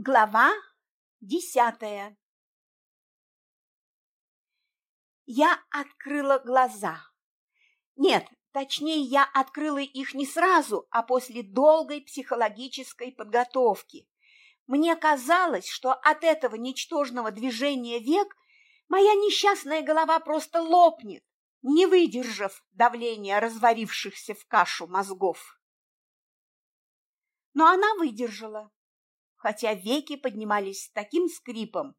Глава десятая Я открыла глаза. Нет, точнее, я открыла их не сразу, а после долгой психологической подготовки. Мне казалось, что от этого ничтожного движения век моя несчастная голова просто лопнет, не выдержав давления разварившихся в кашу мозгов. Но она выдержала хотя веки поднимались с таким скрипом,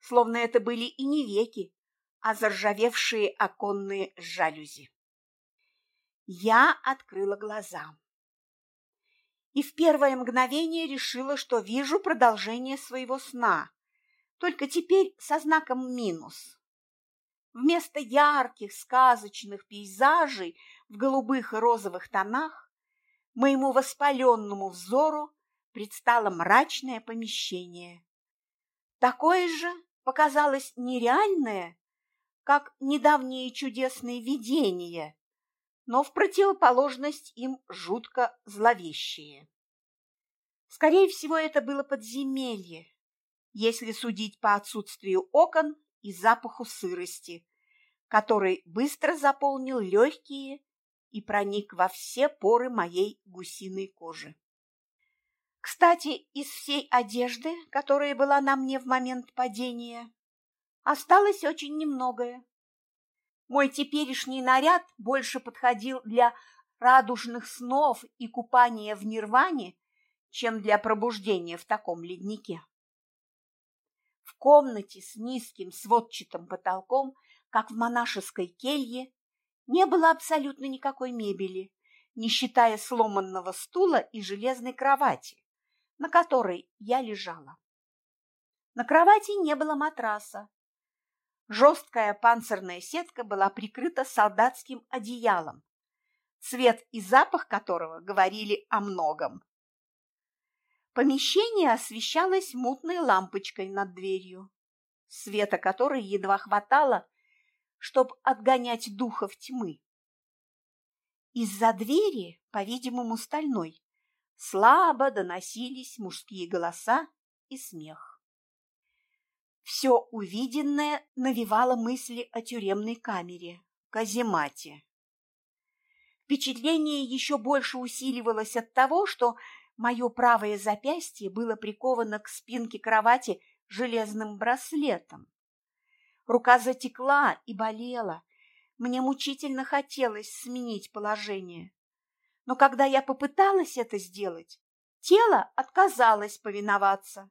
словно это были и не веки, а заржавевшие оконные жалюзи. Я открыла глаза и в первое мгновение решила, что вижу продолжение своего сна, только теперь со знаком минус. Вместо ярких сказочных пейзажей в голубых и розовых тонах моему воспаленному взору предстало мрачное помещение. Такое же показалось нереальное, как недавние чудесные видения, но в противоположность им жутко зловещие. Скорее всего, это было подземелье, если судить по отсутствию окон и запаху сырости, который быстро заполнил легкие и проник во все поры моей гусиной кожи. Кстати, из всей одежды, которая была на мне в момент падения, осталось очень немногое. Мой теперешний наряд больше подходил для радужных снов и купания в нирване, чем для пробуждения в таком леднике. В комнате с низким сводчатым потолком, как в монашеской келье, не было абсолютно никакой мебели, не считая сломанного стула и железной кровати на которой я лежала. На кровати не было матраса. Жесткая панцирная сетка была прикрыта солдатским одеялом, цвет и запах которого говорили о многом. Помещение освещалось мутной лампочкой над дверью, света которой едва хватало, чтобы отгонять духов тьмы. Из-за двери, по-видимому, стальной, слабо доносились мужские голоса и смех. Все увиденное навевало мысли о тюремной камере, каземате. Впечатление еще больше усиливалось от того, что мое правое запястье было приковано к спинке кровати железным браслетом. Рука затекла и болела. Мне мучительно хотелось сменить положение но когда я попыталась это сделать, тело отказалось повиноваться.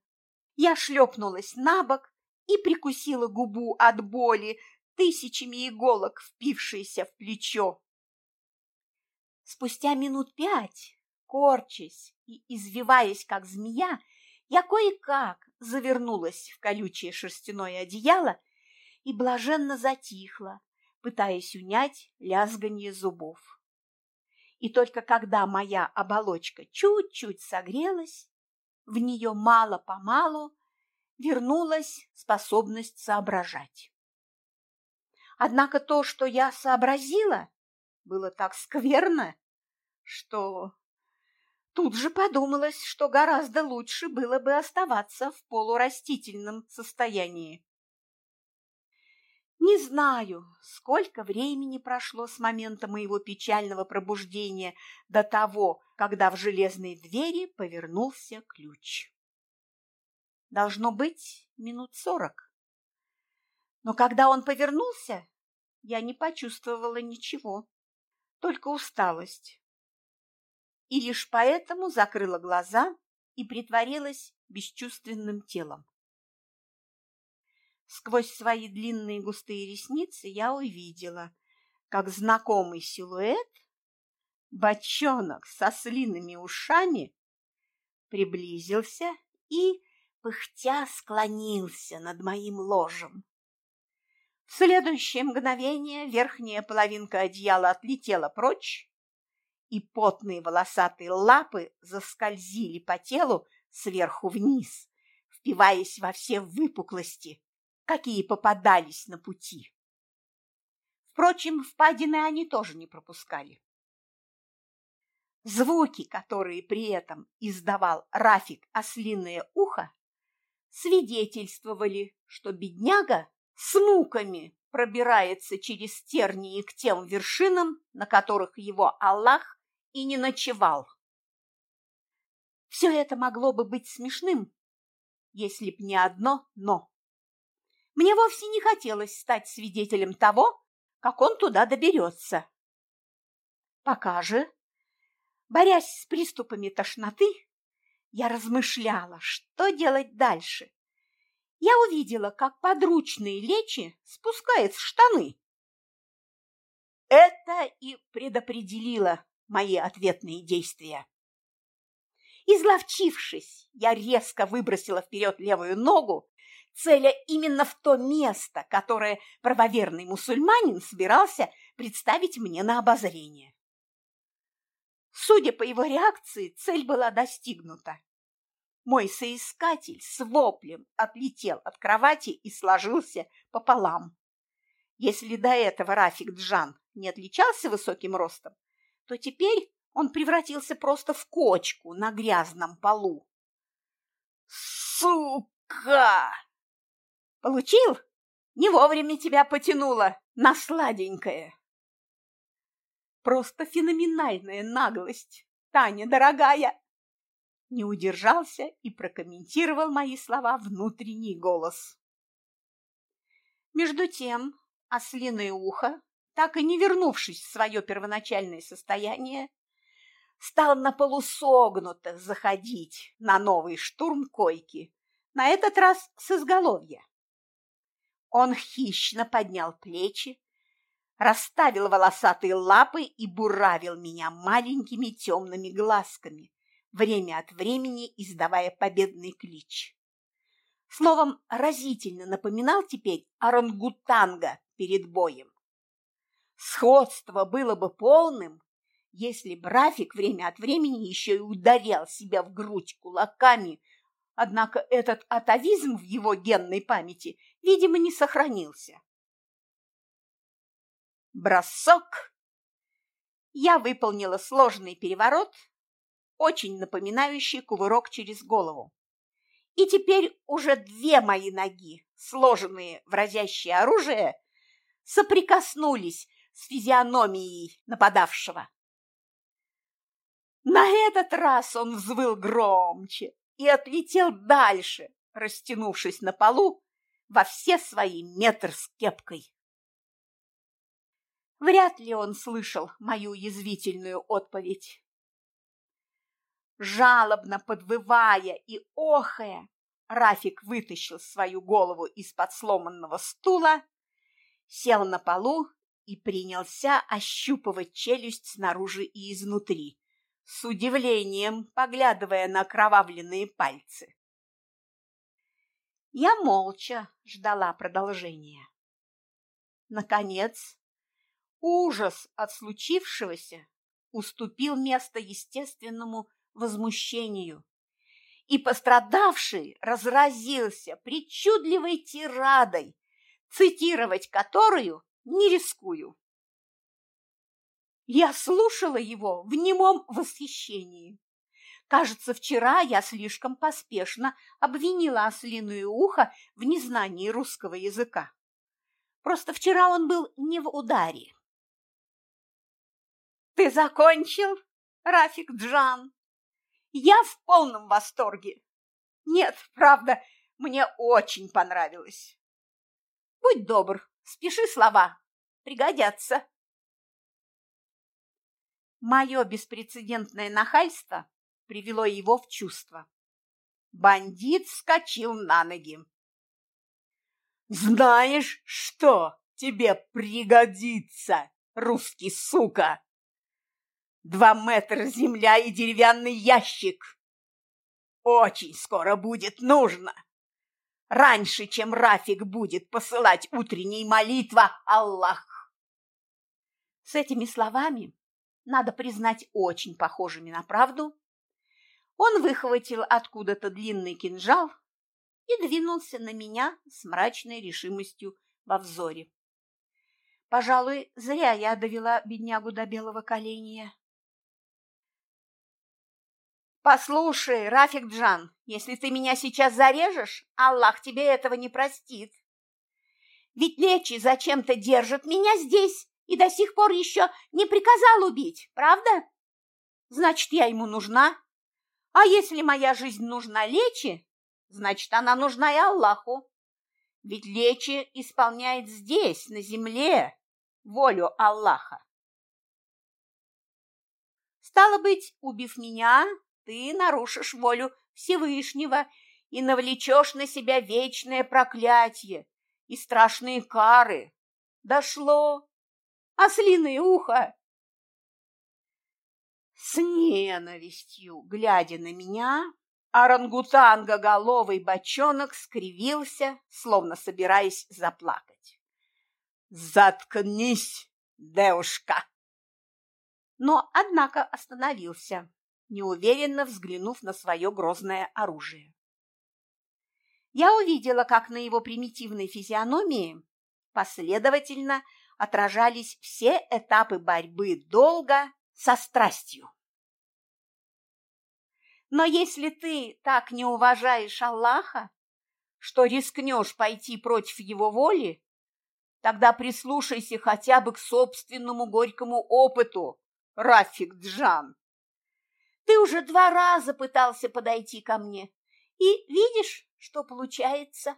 Я шлепнулась на бок и прикусила губу от боли, тысячами иголок, впившейся в плечо. Спустя минут пять, корчась и извиваясь, как змея, я кое-как завернулась в колючее шерстяное одеяло и блаженно затихла, пытаясь унять лязганье зубов и только когда моя оболочка чуть-чуть согрелась, в нее мало-помалу вернулась способность соображать. Однако то, что я сообразила, было так скверно, что тут же подумалось, что гораздо лучше было бы оставаться в полурастительном состоянии. Не знаю, сколько времени прошло с момента моего печального пробуждения до того, когда в железной двери повернулся ключ. Должно быть минут сорок. Но когда он повернулся, я не почувствовала ничего, только усталость. И лишь поэтому закрыла глаза и притворилась бесчувственным телом. Сквозь свои длинные густые ресницы я увидела, как знакомый силуэт, бочонок со слиными ушами, приблизился и, пыхтя, склонился над моим ложем. В следующее мгновение верхняя половинка одеяла отлетела прочь, и потные волосатые лапы заскользили по телу сверху вниз, впиваясь во все выпуклости, какие попадались на пути. Впрочем, впадины они тоже не пропускали. Звуки, которые при этом издавал Рафик ослиное ухо, свидетельствовали, что бедняга с муками пробирается через тернии к тем вершинам, на которых его Аллах и не ночевал. Все это могло бы быть смешным, если б не одно «но». Мне вовсе не хотелось стать свидетелем того, как он туда доберется. Пока же, борясь с приступами тошноты, я размышляла, что делать дальше. Я увидела, как подручные лечи спускает штаны. Это и предопределило мои ответные действия. Изловчившись, я резко выбросила вперед левую ногу, целя именно в то место, которое правоверный мусульманин собирался представить мне на обозрение. Судя по его реакции, цель была достигнута. Мой соискатель с воплем отлетел от кровати и сложился пополам. Если до этого Рафик Джан не отличался высоким ростом, то теперь он превратился просто в кочку на грязном полу. «Сука!» «Получил? Не вовремя тебя потянуло на сладенькое!» Просто феноменальная наглость, Таня, дорогая!» Не удержался и прокомментировал мои слова внутренний голос. Между тем, ослиное ухо, так и не вернувшись в свое первоначальное состояние, стал на полусогнуто заходить на новый штурм койки, на этот раз с изголовья. Он хищно поднял плечи, расставил волосатые лапы и буравил меня маленькими темными глазками, время от времени издавая победный клич. Словом, разительно напоминал теперь орангутанга перед боем. Сходство было бы полным, если Брафик время от времени еще и ударял себя в грудь кулаками, однако этот атовизм в его генной памяти, видимо, не сохранился. Бросок! Я выполнила сложный переворот, очень напоминающий кувырок через голову. И теперь уже две мои ноги, сложенные в разящее оружие, соприкоснулись с физиономией нападавшего. На этот раз он взвыл громче и отлетел дальше, растянувшись на полу во все свои метр с кепкой. Вряд ли он слышал мою язвительную отповедь. Жалобно подвывая и охая, Рафик вытащил свою голову из-под сломанного стула, сел на полу и принялся ощупывать челюсть снаружи и изнутри, с удивлением поглядывая на кровавленные пальцы. Я молча ждала продолжения. Наконец, Ужас от случившегося уступил место естественному возмущению, и пострадавший разразился причудливой тирадой, цитировать которую не рискую. Я слушала его в немом восхищении. Кажется, вчера я слишком поспешно обвинила ослиное ухо в незнании русского языка. Просто вчера он был не в ударе. Ты закончил, Рафик Джан? Я в полном восторге. Нет, правда, мне очень понравилось. Будь добр, спеши слова, пригодятся. Мое беспрецедентное нахальство привело его в чувство. Бандит вскочил на ноги. «Знаешь, что тебе пригодится, русский сука?» Два метра земля и деревянный ящик. Очень скоро будет нужно. Раньше, чем Рафик будет посылать утренней молитва Аллах. С этими словами, надо признать, очень похожими на правду, он выхватил откуда-то длинный кинжал и двинулся на меня с мрачной решимостью во взоре. Пожалуй, зря я довела беднягу до белого коленя. Послушай, Рафик Джан, если ты меня сейчас зарежешь, Аллах тебе этого не простит. Ведь Лечи зачем-то держит меня здесь и до сих пор еще не приказал убить, правда? Значит, я ему нужна. А если моя жизнь нужна Лечи, значит, она нужна и Аллаху. Ведь Лечи исполняет здесь, на земле, волю Аллаха. Стало быть, убив меня, ты нарушишь волю Всевышнего и навлечешь на себя вечное проклятие и страшные кары. Дошло. Ослиное ухо. С ненавистью, глядя на меня, орангутанго-головый бочонок скривился, словно собираясь заплакать. «Заткнись, девушка!» Но, однако, остановился неуверенно взглянув на свое грозное оружие. Я увидела, как на его примитивной физиономии последовательно отражались все этапы борьбы долга со страстью. Но если ты так не уважаешь Аллаха, что рискнешь пойти против его воли, тогда прислушайся хотя бы к собственному горькому опыту, Рафик Джан. Ты уже два раза пытался подойти ко мне, и видишь, что получается.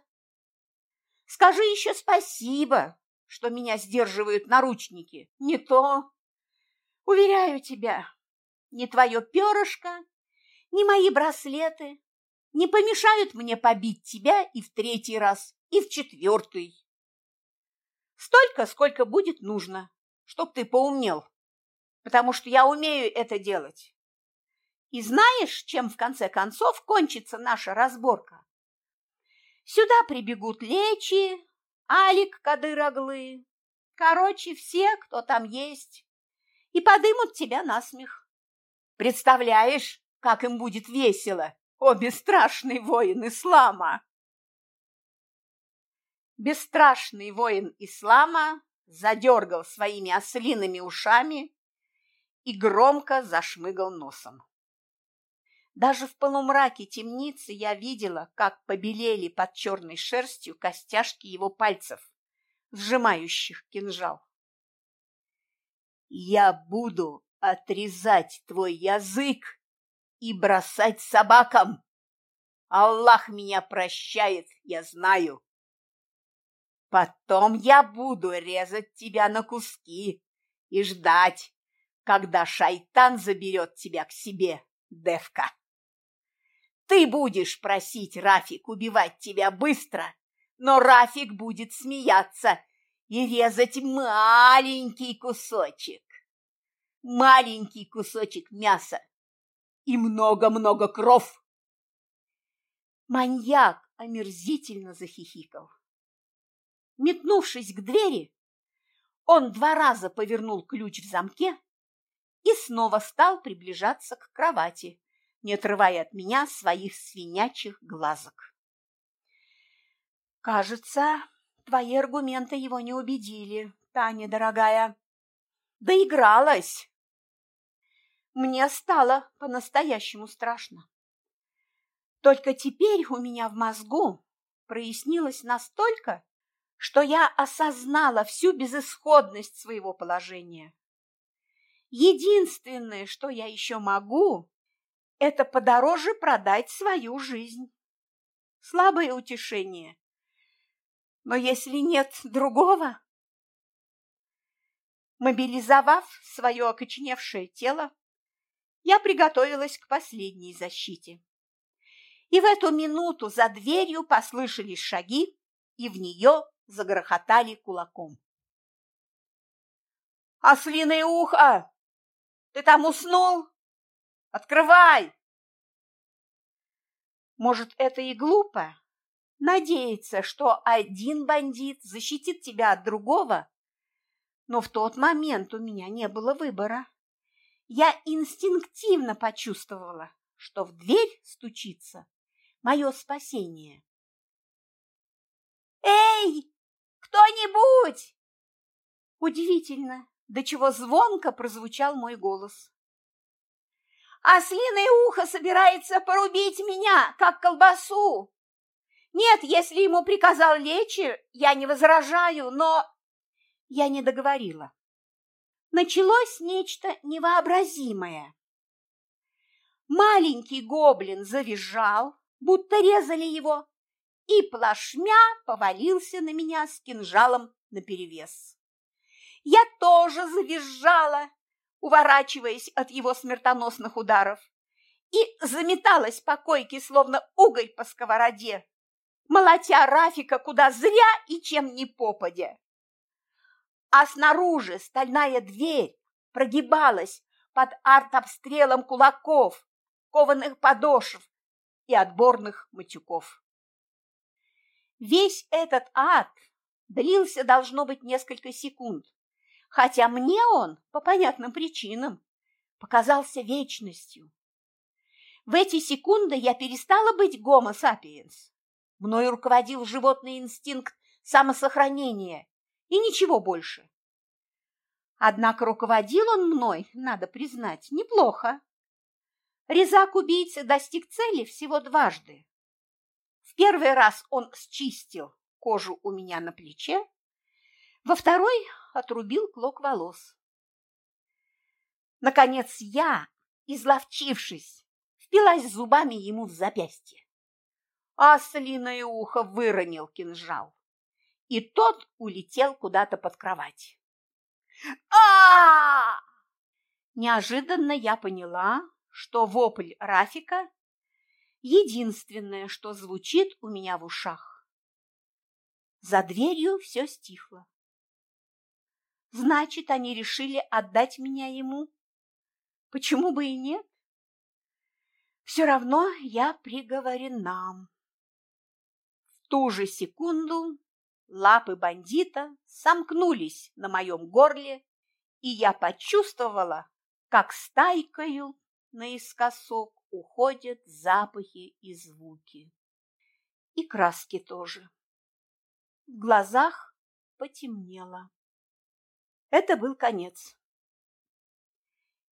Скажи еще спасибо, что меня сдерживают наручники. Не то. Уверяю тебя, ни твое перышко, ни мои браслеты не помешают мне побить тебя и в третий раз, и в четвертый. Столько, сколько будет нужно, чтоб ты поумнел, потому что я умею это делать. И знаешь, чем в конце концов кончится наша разборка? Сюда прибегут Лечи, Алик Кадыраглы, короче, все, кто там есть, и подымут тебя на смех. Представляешь, как им будет весело, о бесстрашный воин ислама! Бесстрашный воин ислама задергал своими ослиными ушами и громко зашмыгал носом. Даже в полумраке темницы я видела, как побелели под черной шерстью костяшки его пальцев, сжимающих кинжал. «Я буду отрезать твой язык и бросать собакам. Аллах меня прощает, я знаю. Потом я буду резать тебя на куски и ждать, когда шайтан заберет тебя к себе, девка. Ты будешь просить Рафик убивать тебя быстро, но Рафик будет смеяться и резать маленький кусочек. Маленький кусочек мяса и много-много кров. Маньяк омерзительно захихикал. Метнувшись к двери, он два раза повернул ключ в замке и снова стал приближаться к кровати, не отрывая от меня своих свинячих глазок. «Кажется, твои аргументы его не убедили, Таня, дорогая. Доигралась!» Мне стало по-настоящему страшно. Только теперь у меня в мозгу прояснилось настолько, что я осознала всю безысходность своего положения. Единственное, что я еще могу, это подороже продать свою жизнь. Слабое утешение. Но если нет другого... Мобилизовав свое окоченевшее тело, я приготовилась к последней защите. И в эту минуту за дверью послышались шаги, и в нее загрохотали кулаком. «Ослиное ухо! Ты там уснул?» Открывай!» Может, это и глупо? Надеяться, что один бандит защитит тебя от другого? Но в тот момент у меня не было выбора. Я инстинктивно почувствовала, что в дверь стучится мое спасение. «Эй, кто-нибудь!» Удивительно, до чего звонко прозвучал мой голос. Ослиное ухо собирается порубить меня, как колбасу. Нет, если ему приказал лечь, я не возражаю, но... Я не договорила. Началось нечто невообразимое. Маленький гоблин завизжал, будто резали его, и плашмя повалился на меня с кинжалом наперевес. Я тоже завизжала, уворачиваясь от его смертоносных ударов, и заметалась по койке, словно угорь по сковороде, молотя Рафика куда зря и чем ни попадя. А снаружи стальная дверь прогибалась под артобстрелом кулаков, кованых подошв и отборных матюков. Весь этот ад длился, должно быть, несколько секунд, хотя мне он, по понятным причинам, показался вечностью. В эти секунды я перестала быть гомо сапиенс. Мною руководил животный инстинкт самосохранения и ничего больше. Однако руководил он мной, надо признать, неплохо. Резак убийцы достиг цели всего дважды. В первый раз он счистил кожу у меня на плече, во второй отрубил клок волос. Наконец я, изловчившись, впилась зубами ему в запястье. Ослиное ухо выронил кинжал, и тот улетел куда-то под кровать. а, -а Неожиданно я поняла, что вопль Рафика – единственное, что звучит у меня в ушах. За дверью все стихло. Значит, они решили отдать меня ему. Почему бы и нет? Все равно я приговорена. В ту же секунду лапы бандита сомкнулись на моем горле, и я почувствовала, как стайкою наискосок уходят запахи и звуки. И краски тоже. В глазах потемнело. Это был конец.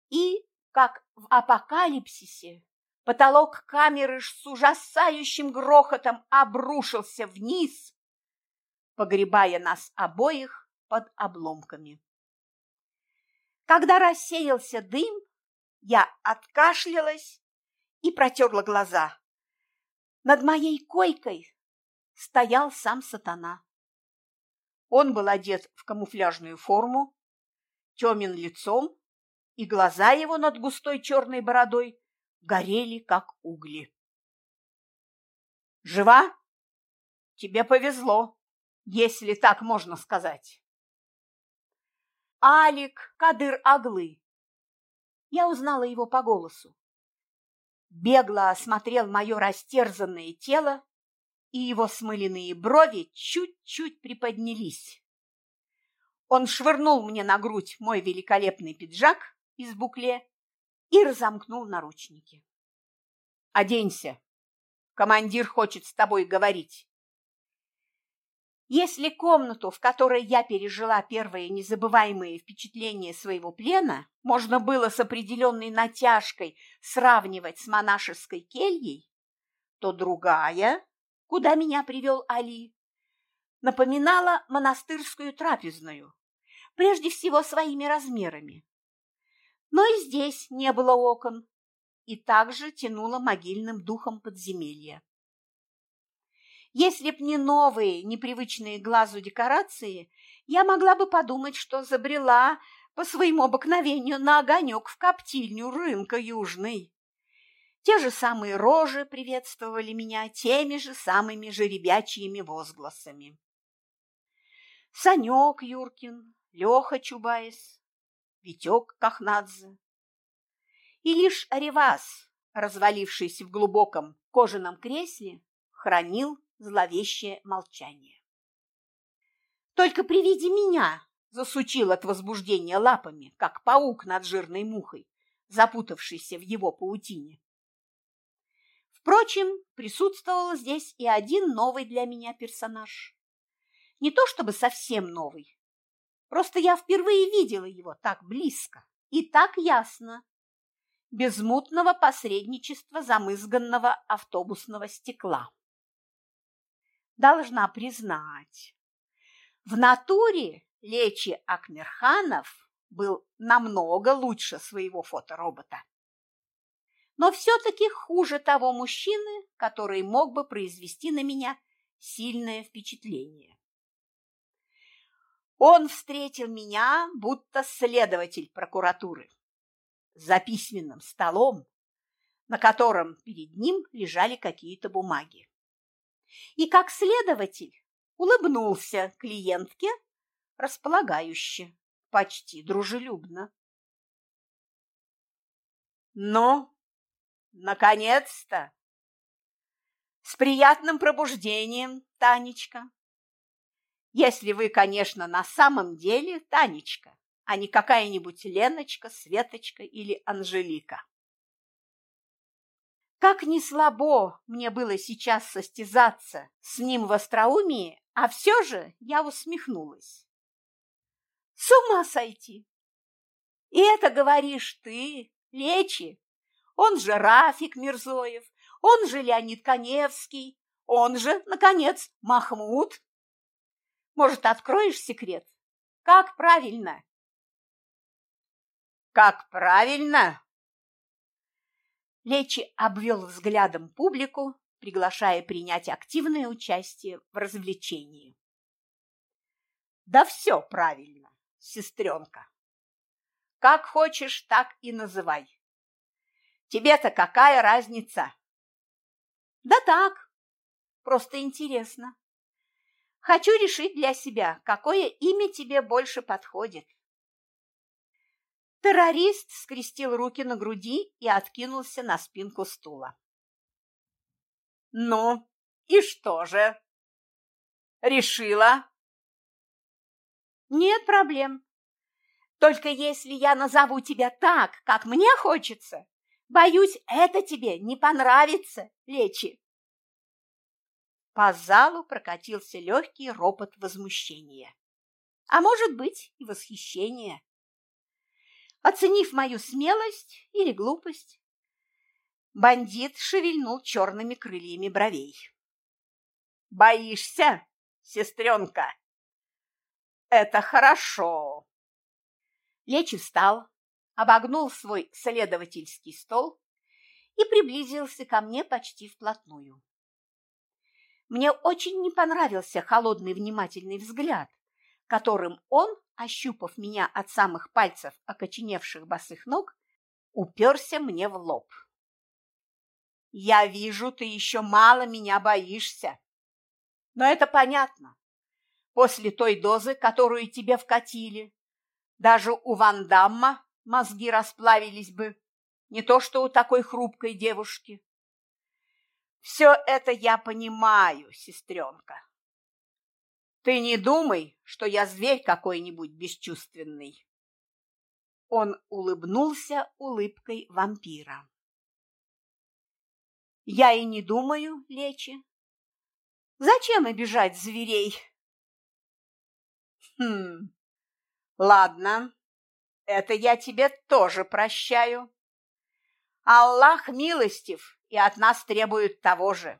И, как в апокалипсисе, потолок камеры с ужасающим грохотом обрушился вниз, погребая нас обоих под обломками. Когда рассеялся дым, я откашлялась и протерла глаза. Над моей койкой стоял сам сатана. Он был одет в камуфляжную форму, темен лицом, и глаза его над густой черной бородой горели, как угли. «Жива? Тебе повезло, если так можно сказать». Алик Кадыр-Аглы. Я узнала его по голосу. Бегло осмотрел мое растерзанное тело и его смыленные брови чуть-чуть приподнялись. Он швырнул мне на грудь мой великолепный пиджак из букле и разомкнул наручники. «Оденься. Командир хочет с тобой говорить». Если комнату, в которой я пережила первые незабываемые впечатления своего плена, можно было с определенной натяжкой сравнивать с монашеской кельей, то другая куда меня привел Али, напоминала монастырскую трапезную, прежде всего своими размерами. Но и здесь не было окон, и также тянуло могильным духом подземелья. Если б не новые, непривычные глазу декорации, я могла бы подумать, что забрела по своему обыкновению на огонек в коптильню рынка Южный. Те же самые рожи приветствовали меня теми же самыми жеребячьими возгласами. Санек Юркин, Леха Чубайс, Витек Кахнадзе. И лишь Ревас, развалившись в глубоком кожаном кресле, хранил зловещее молчание. Только при виде меня засучил от возбуждения лапами, как паук над жирной мухой, запутавшийся в его паутине. Впрочем, присутствовал здесь и один новый для меня персонаж. Не то чтобы совсем новый, просто я впервые видела его так близко и так ясно. без мутного посредничества замызганного автобусного стекла. Должна признать, в натуре Лечи Акмерханов был намного лучше своего фоторобота. Но все-таки хуже того мужчины, который мог бы произвести на меня сильное впечатление. Он встретил меня, будто следователь прокуратуры, за письменным столом, на котором перед ним лежали какие-то бумаги. И как следователь улыбнулся клиентке располагающе, почти дружелюбно. «Ну, наконец-то! С приятным пробуждением, Танечка! Если вы, конечно, на самом деле Танечка, а не какая-нибудь Леночка, Светочка или Анжелика. Как не слабо мне было сейчас состязаться с ним в остроумии, а все же я усмехнулась. С ума сойти! И это говоришь ты, Лечи, он же Рафик Мирзоев, он же Леонид Коневский, он же, наконец, Махмуд. Может, откроешь секрет? Как правильно? Как правильно? Лечи обвел взглядом публику, приглашая принять активное участие в развлечении. Да все правильно, сестренка. Как хочешь, так и называй. Тебе-то какая разница? Да так, просто интересно. Хочу решить для себя, какое имя тебе больше подходит. Террорист скрестил руки на груди и откинулся на спинку стула. Ну, и что же? Решила? Нет проблем. Только если я назову тебя так, как мне хочется, боюсь, это тебе не понравится, Лечи. По залу прокатился легкий ропот возмущения. А может быть и восхищения. Оценив мою смелость или глупость, бандит шевельнул черными крыльями бровей. «Боишься, сестренка?» «Это хорошо!» Лечи встал, обогнул свой следовательский стол и приблизился ко мне почти вплотную. Мне очень не понравился холодный внимательный взгляд, которым он, ощупав меня от самых пальцев окоченевших босых ног, уперся мне в лоб. «Я вижу, ты еще мало меня боишься. Но это понятно. После той дозы, которую тебе вкатили, даже у Вандамма мозги расплавились бы, не то что у такой хрупкой девушки. Все это я понимаю, сестренка. Ты не думай, что я зверь какой-нибудь бесчувственный. Он улыбнулся улыбкой вампира. Я и не думаю, Лечи. Зачем обижать зверей? Хм, ладно, это я тебе тоже прощаю. Аллах милостив и от нас требуют того же.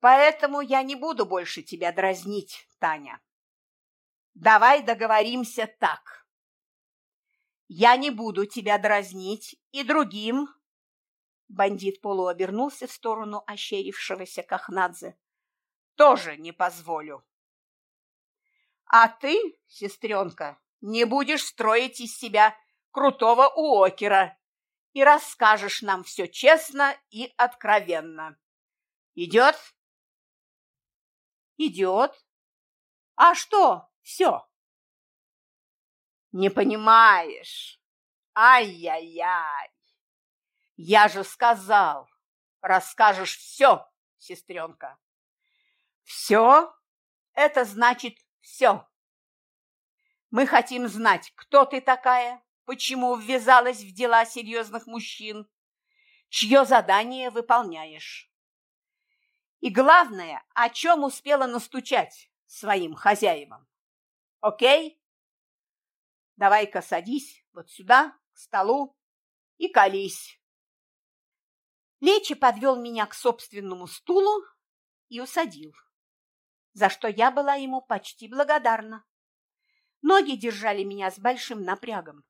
Поэтому я не буду больше тебя дразнить, Таня. Давай договоримся так. Я не буду тебя дразнить и другим. Бандит полуобернулся в сторону ощерившегося Кахнадзе. Тоже не позволю. А ты, сестренка, не будешь строить из себя крутого уокера и расскажешь нам все честно и откровенно. Идет? Идет. А что, все? Не понимаешь. Ай-яй-яй. Я же сказал, расскажешь все, сестренка. Все? Это значит все. Мы хотим знать, кто ты такая, почему ввязалась в дела серьезных мужчин, чье задание выполняешь. И главное, о чем успела настучать своим хозяевам. Окей? Давай-ка садись вот сюда, к столу, и колись. Лечи подвел меня к собственному стулу и усадил, за что я была ему почти благодарна. Ноги держали меня с большим напрягом.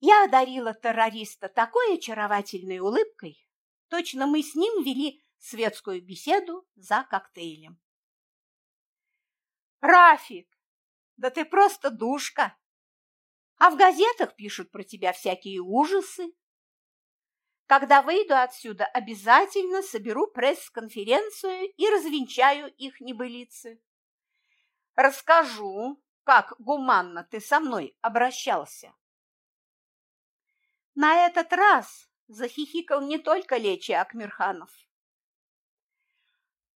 Я одарила террориста такой очаровательной улыбкой, точно мы с ним вели светскую беседу за коктейлем. «Рафик, да ты просто душка! А в газетах пишут про тебя всякие ужасы. Когда выйду отсюда, обязательно соберу пресс-конференцию и развенчаю их небылицы. Расскажу, как гуманно ты со мной обращался. На этот раз захихикал не только Лечи Акмирханов.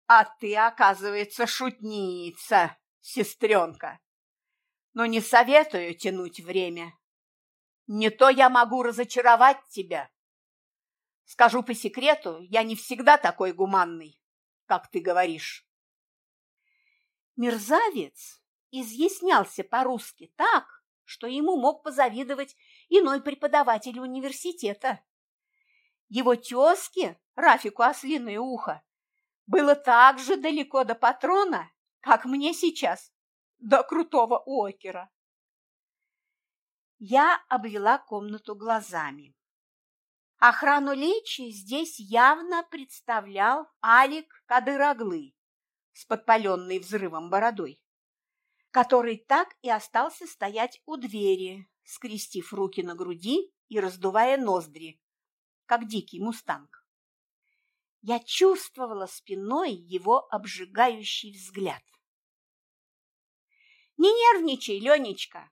А ты, оказывается, шутница, сестренка. Но не советую тянуть время. Не то я могу разочаровать тебя. Скажу по секрету, я не всегда такой гуманный, как ты говоришь. Мерзавец изъяснялся по-русски так, что ему мог позавидовать иной преподаватель университета. Его тезке, Рафику Ослиное ухо, было так же далеко до патрона, как мне сейчас, до крутого окера. Я обвела комнату глазами. Охрану Лечи здесь явно представлял Алик Кадыраглы с подпаленной взрывом бородой, который так и остался стоять у двери, скрестив руки на груди и раздувая ноздри, как дикий мустанг. Я чувствовала спиной его обжигающий взгляд. «Не нервничай, Ленечка!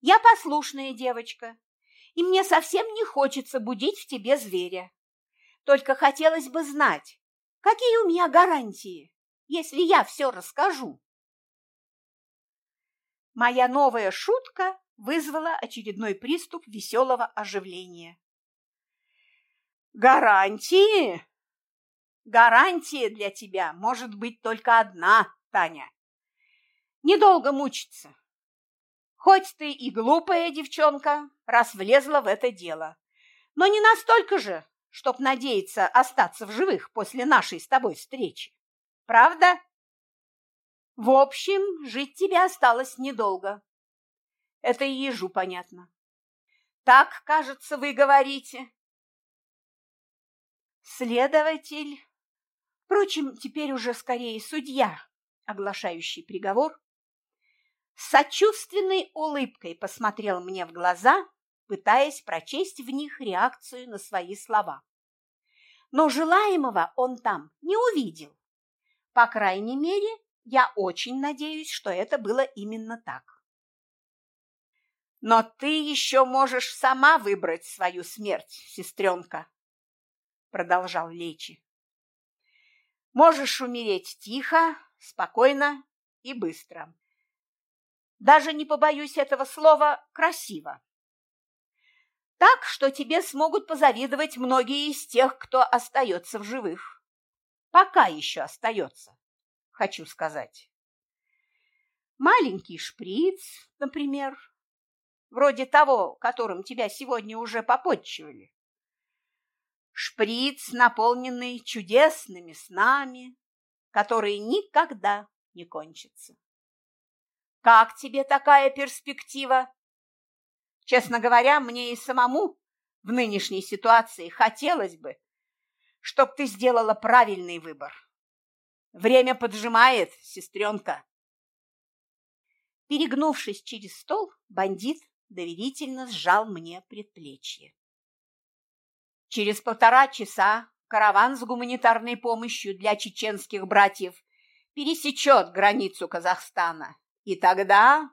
Я послушная девочка, и мне совсем не хочется будить в тебе зверя. Только хотелось бы знать, какие у меня гарантии, если я все расскажу. Моя новая шутка вызвала очередной приступ веселого оживления. Гарантии? Гарантия для тебя может быть только одна, Таня. Недолго мучиться. Хоть ты и глупая девчонка, раз влезла в это дело, но не настолько же, чтоб надеяться остаться в живых после нашей с тобой встречи. Правда? В общем, жить тебе осталось недолго. Это и ежу понятно. Так, кажется, вы говорите. Следователь, впрочем, теперь уже скорее судья, оглашающий приговор, с сочувственной улыбкой посмотрел мне в глаза, пытаясь прочесть в них реакцию на свои слова. Но желаемого он там не увидел. По крайней мере, я очень надеюсь, что это было именно так. Но ты еще можешь сама выбрать свою смерть, сестренка, продолжал Лечи. Можешь умереть тихо, спокойно и быстро даже не побоюсь этого слова, красиво. Так что тебе смогут позавидовать многие из тех, кто остается в живых. Пока еще остается, хочу сказать. Маленький шприц, например, вроде того, которым тебя сегодня уже попотчевали. Шприц, наполненный чудесными снами, которые никогда не кончатся. Как тебе такая перспектива? Честно говоря, мне и самому в нынешней ситуации хотелось бы, чтоб ты сделала правильный выбор. Время поджимает, сестренка. Перегнувшись через стол, бандит доверительно сжал мне предплечье. Через полтора часа караван с гуманитарной помощью для чеченских братьев пересечет границу Казахстана и тогда...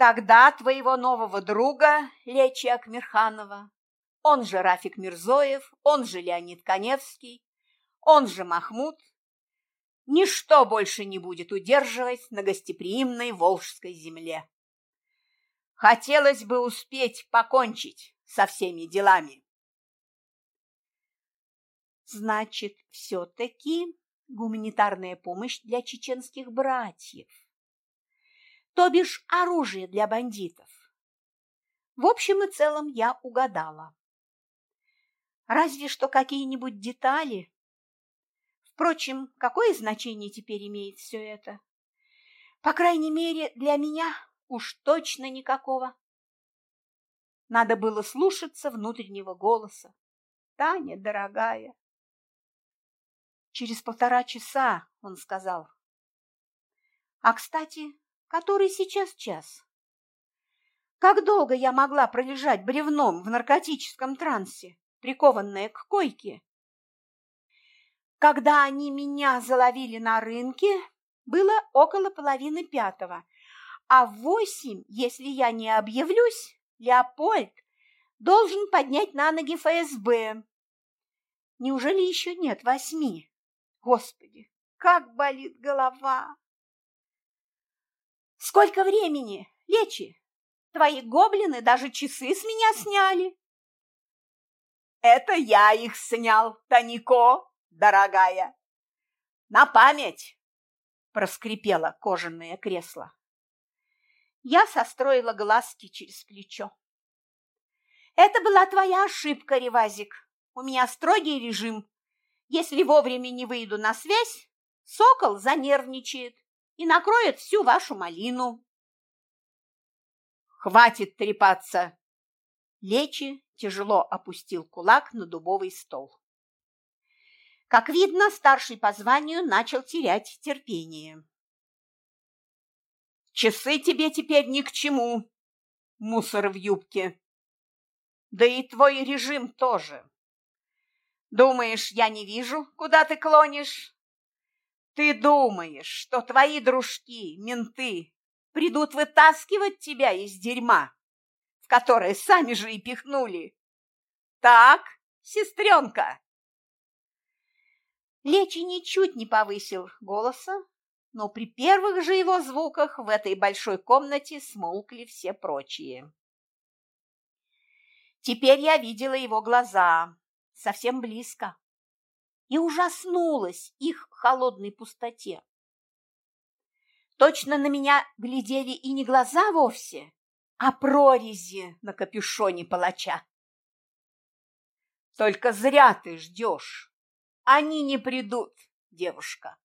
Тогда твоего нового друга, Лечи Акмирханова, он же Рафик Мирзоев, он же Леонид Коневский, он же Махмуд, ничто больше не будет удерживать на гостеприимной Волжской земле. Хотелось бы успеть покончить со всеми делами. Значит, все-таки гуманитарная помощь для чеченских братьев то бишь оружие для бандитов. В общем и целом я угадала. Разве что какие-нибудь детали. Впрочем, какое значение теперь имеет все это? По крайней мере, для меня уж точно никакого. Надо было слушаться внутреннего голоса. Таня, дорогая. Через полтора часа, он сказал. А, кстати, который сейчас час? Как долго я могла пролежать бревном в наркотическом трансе, прикованная к койке? Когда они меня заловили на рынке, было около половины пятого, а в восемь, если я не объявлюсь, Леопольд должен поднять на ноги ФСБ. Неужели еще нет восьми? Господи, как болит голова! Сколько времени, Лечи? Твои гоблины даже часы с меня сняли. Это я их снял, Танико, дорогая. На память, проскрипело кожаное кресло. Я состроила глазки через плечо. Это была твоя ошибка, Ревазик. У меня строгий режим. Если вовремя не выйду на связь, сокол занервничает и накроет всю вашу малину. Хватит трепаться. Лечи тяжело опустил кулак на дубовый стол. Как видно, старший по званию начал терять терпение. Часы тебе теперь ни к чему, мусор в юбке. Да и твой режим тоже. Думаешь, я не вижу, куда ты клонишь? Ты думаешь, что твои дружки, менты, придут вытаскивать тебя из дерьма, в которое сами же и пихнули. Так, сестренка?» Лечи ничуть не повысил голоса, но при первых же его звуках в этой большой комнате смолкли все прочие. Теперь я видела его глаза совсем близко и ужаснулась их холодной пустоте. Точно на меня глядели и не глаза вовсе, а прорези на капюшоне палача. Только зря ты ждешь. Они не придут, девушка.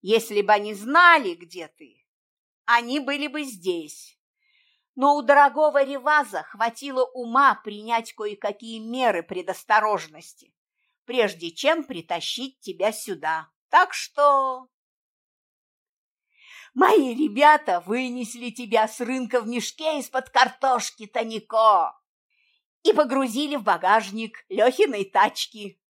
Если бы они знали, где ты, они были бы здесь. Но у дорогого Реваза хватило ума принять кое-какие меры предосторожности, прежде чем притащить тебя сюда. Так что Мои ребята вынесли тебя с рынка в мешке из-под картошки, Танико, и погрузили в багажник Лехиной тачки.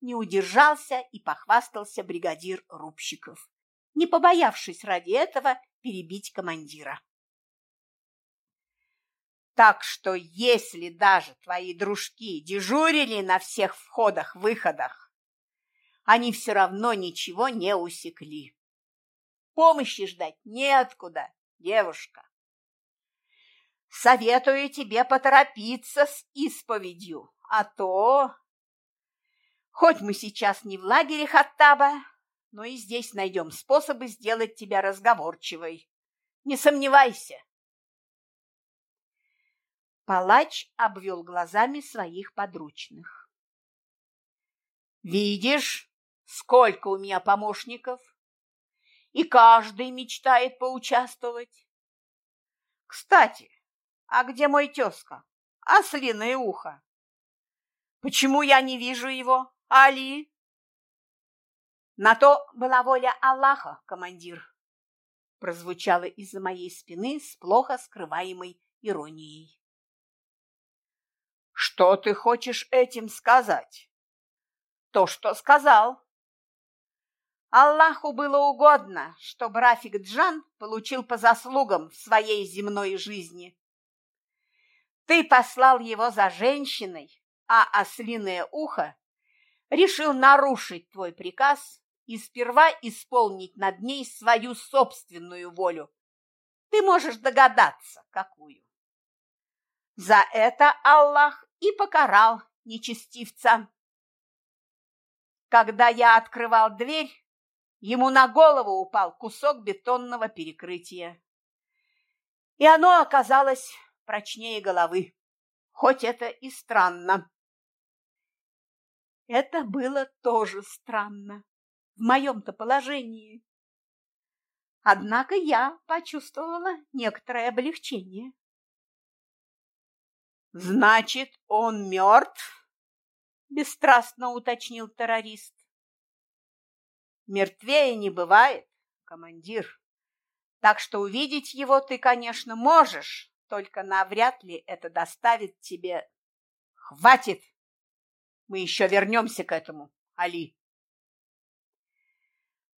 Не удержался и похвастался бригадир рубщиков, не побоявшись ради этого перебить командира. Так что если даже твои дружки дежурили на всех входах-выходах, они все равно ничего не усекли. Помощи ждать неоткуда, девушка. Советую тебе поторопиться с исповедью, а то... Хоть мы сейчас не в лагере Хаттаба, но и здесь найдем способы сделать тебя разговорчивой. Не сомневайся. Палач обвел глазами своих подручных. «Видишь, сколько у меня помощников? и каждый мечтает поучаствовать. Кстати, а где мой тезка? Ослиное ухо. Почему я не вижу его, Али? На то была воля Аллаха, командир, прозвучало из-за моей спины с плохо скрываемой иронией. Что ты хочешь этим сказать? То, что сказал. Аллаху было угодно, чтобы Рафик Джан получил по заслугам в своей земной жизни. Ты послал его за женщиной, а ослиное ухо решил нарушить твой приказ и сперва исполнить над ней свою собственную волю. Ты можешь догадаться, какую. За это Аллах и покарал нечестивца. Когда я открывал дверь, Ему на голову упал кусок бетонного перекрытия. И оно оказалось прочнее головы, хоть это и странно. Это было тоже странно в моем-то положении. Однако я почувствовала некоторое облегчение. «Значит, он мертв?» – бесстрастно уточнил террорист. «Мертвее не бывает, командир. Так что увидеть его ты, конечно, можешь, только навряд ли это доставит тебе... Хватит! Мы еще вернемся к этому, Али!»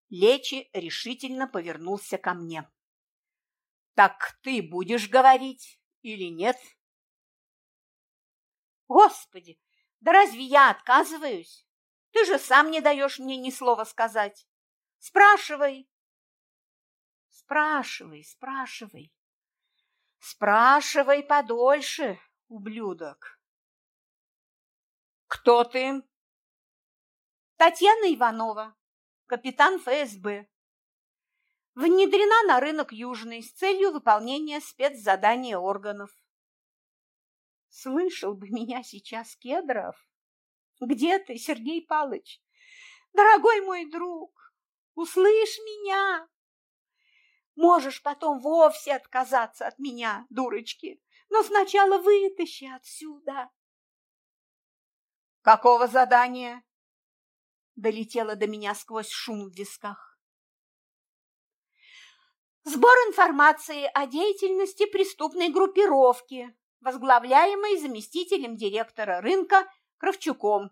Лечи решительно повернулся ко мне. «Так ты будешь говорить или нет?» «Господи, да разве я отказываюсь? Ты же сам не даешь мне ни слова сказать. Спрашивай!» «Спрашивай, спрашивай!» «Спрашивай подольше, ублюдок!» «Кто ты?» «Татьяна Иванова, капитан ФСБ. Внедрена на рынок Южный с целью выполнения спецзадания органов. Слышал бы меня сейчас Кедров. Где ты, Сергей Палыч? Дорогой мой друг, услышь меня. Можешь потом вовсе отказаться от меня, дурочки, но сначала вытащи отсюда. Какого задания? долетело до меня сквозь шум в висках. Сбор информации о деятельности преступной группировки, возглавляемой заместителем директора рынка Кравчуком.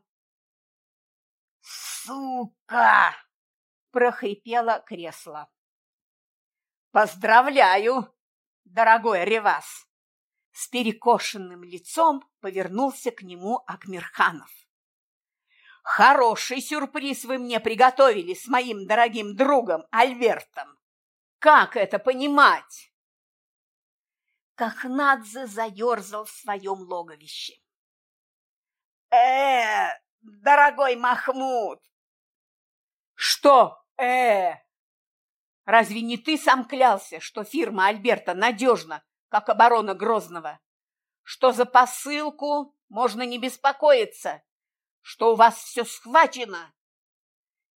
«Сука!» – прохрипело кресло. «Поздравляю, дорогой Ревас!» С перекошенным лицом повернулся к нему Акмирханов. Хороший сюрприз вы мне приготовили с моим дорогим другом Альбертом. Как это понимать? Кахнадзе заерзал в своем логовище. э дорогой Махмуд! Что «э»? Разве не ты сам клялся, что фирма Альберта надежна, как оборона Грозного? Что за посылку можно не беспокоиться? что у вас все схвачено.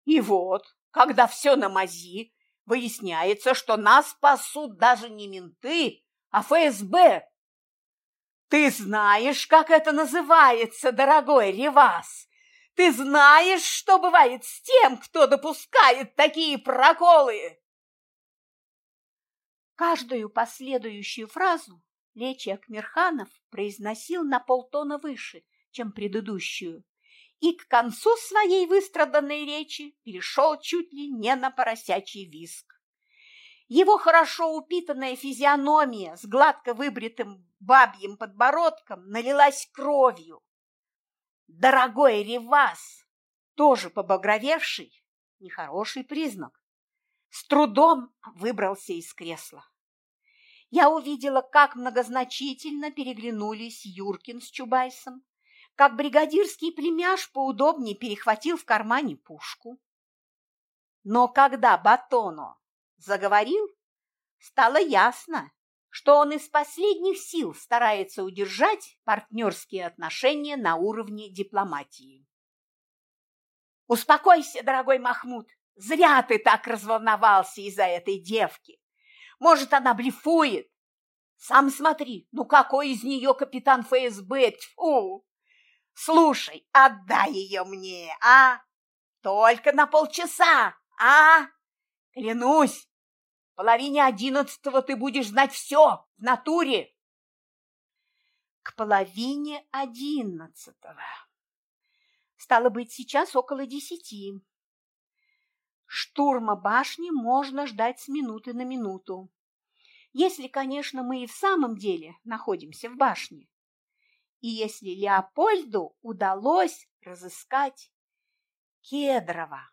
И вот, когда все на мази, выясняется, что нас спасут даже не менты, а ФСБ. Ты знаешь, как это называется, дорогой Ревас? Ты знаешь, что бывает с тем, кто допускает такие проколы? Каждую последующую фразу Лечи Акмирханов произносил на полтона выше, чем предыдущую, и к концу своей выстраданной речи перешел чуть ли не на поросячий виск. Его хорошо упитанная физиономия с гладко выбритым бабьим подбородком налилась кровью. Дорогой Ревас, тоже побагровевший, нехороший признак, с трудом выбрался из кресла. Я увидела, как многозначительно переглянулись Юркин с Чубайсом, как бригадирский племяш поудобнее перехватил в кармане пушку. Но когда Батоно заговорил, стало ясно, что он из последних сил старается удержать партнерские отношения на уровне дипломатии. «Успокойся, дорогой Махмуд, зря ты так разволновался из-за этой девки. Может, она блефует? Сам смотри, ну какой из нее капитан ФСБ? Тьфу! Слушай, отдай ее мне, а? Только на полчаса, а? Клянусь, половине одиннадцатого ты будешь знать все в натуре. К половине одиннадцатого. Стало быть, сейчас около десяти. Штурма башни можно ждать с минуты на минуту. Если, конечно, мы и в самом деле находимся в башне и если Леопольду удалось разыскать Кедрова.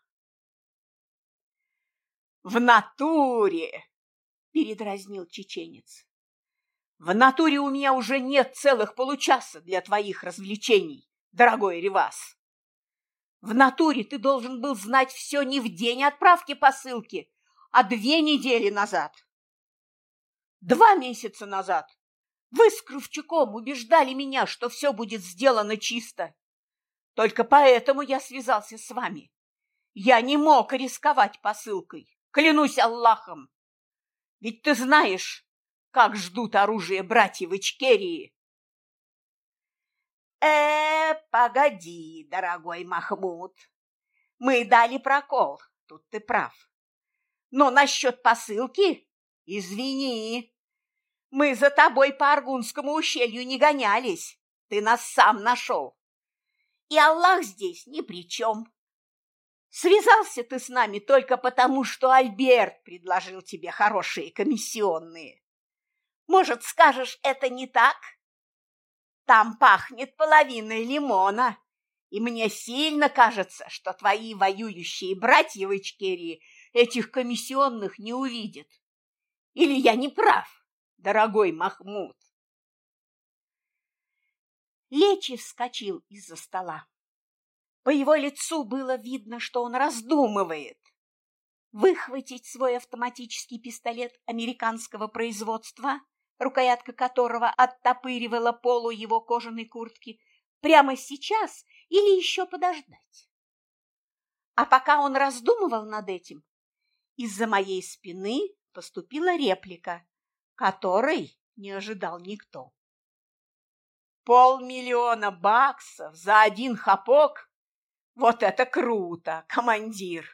«В натуре!» – передразнил чеченец. «В натуре у меня уже нет целых получаса для твоих развлечений, дорогой Ревас. В натуре ты должен был знать все не в день отправки посылки, а две недели назад. Два месяца назад Вы с Кравчуком убеждали меня, что все будет сделано чисто. Только поэтому я связался с вами. Я не мог рисковать посылкой, клянусь Аллахом. Ведь ты знаешь, как ждут оружие братья в Ичкерии. Э, погоди, дорогой Махмуд. Мы дали прокол, тут ты прав. Но насчет посылки, извини, мы за тобой по Аргунскому ущелью не гонялись, ты нас сам нашел. И Аллах здесь ни при чем. Связался ты с нами только потому, что Альберт предложил тебе хорошие комиссионные. Может, скажешь, это не так? Там пахнет половиной лимона, и мне сильно кажется, что твои воюющие братья в Ичкерии этих комиссионных не увидят. Или я не прав, дорогой Махмуд? Лечи вскочил из-за стола. По его лицу было видно, что он раздумывает. Выхватить свой автоматический пистолет американского производства – рукоятка которого оттопыривала полу его кожаной куртки, прямо сейчас или еще подождать. А пока он раздумывал над этим, из-за моей спины поступила реплика, которой не ожидал никто. Полмиллиона баксов за один хапок? Вот это круто, командир!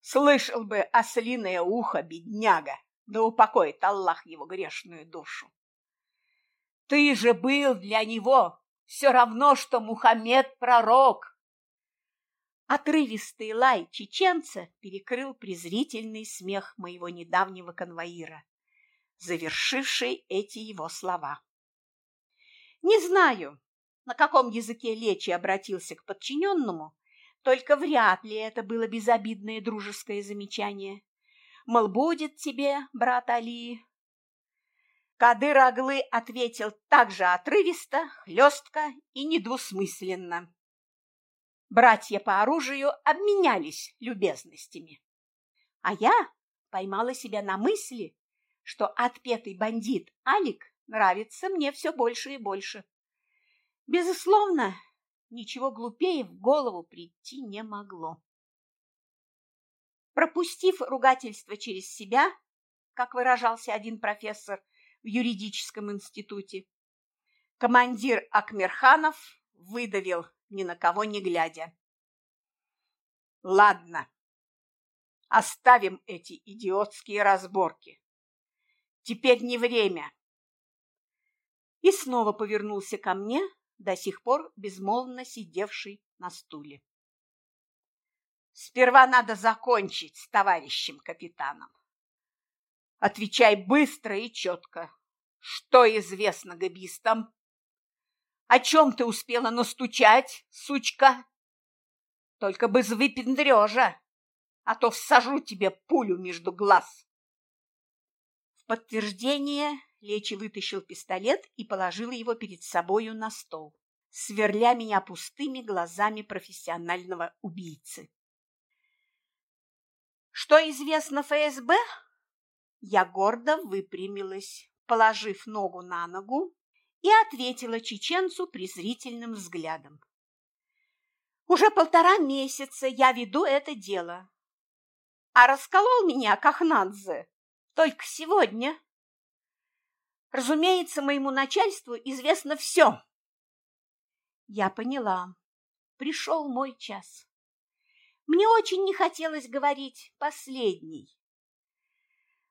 Слышал бы ослиное ухо, бедняга! да упокоит Аллах его грешную душу. Ты же был для него все равно, что Мухаммед пророк. Отрывистый лай чеченца перекрыл презрительный смех моего недавнего конвоира, завершивший эти его слова. Не знаю, на каком языке Лечи обратился к подчиненному, только вряд ли это было безобидное дружеское замечание мол, будет тебе, брат Али. Кадыр Аглы ответил также отрывисто, хлестко и недвусмысленно. Братья по оружию обменялись любезностями. А я поймала себя на мысли, что отпетый бандит Алик нравится мне все больше и больше. Безусловно, ничего глупее в голову прийти не могло. Пропустив ругательство через себя, как выражался один профессор в юридическом институте, командир Акмерханов выдавил, ни на кого не глядя. Ладно, оставим эти идиотские разборки. Теперь не время. И снова повернулся ко мне, до сих пор безмолвно сидевший на стуле. Сперва надо закончить с товарищем капитаном. Отвечай быстро и четко. Что известно габистам? О чем ты успела настучать, сучка? Только без выпендрежа, а то всажу тебе пулю между глаз. В подтверждение Лечи вытащил пистолет и положил его перед собою на стол, сверля меня пустыми глазами профессионального убийцы. Что известно ФСБ? Я гордо выпрямилась, положив ногу на ногу, и ответила чеченцу презрительным взглядом. Уже полтора месяца я веду это дело, а расколол меня Кахнадзе только сегодня. Разумеется, моему начальству известно все. Я поняла. Пришел мой час. Мне очень не хотелось говорить последний.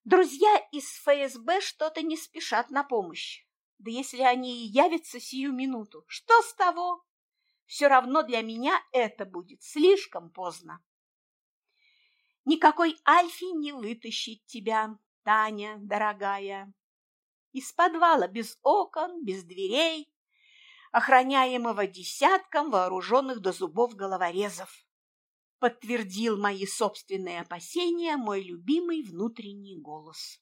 Друзья из ФСБ что-то не спешат на помощь. Да если они и явятся сию минуту, что с того? Все равно для меня это будет слишком поздно. Никакой Альфи не вытащит тебя, Таня, дорогая. Из подвала без окон, без дверей, охраняемого десятком вооруженных до зубов головорезов подтвердил мои собственные опасения мой любимый внутренний голос.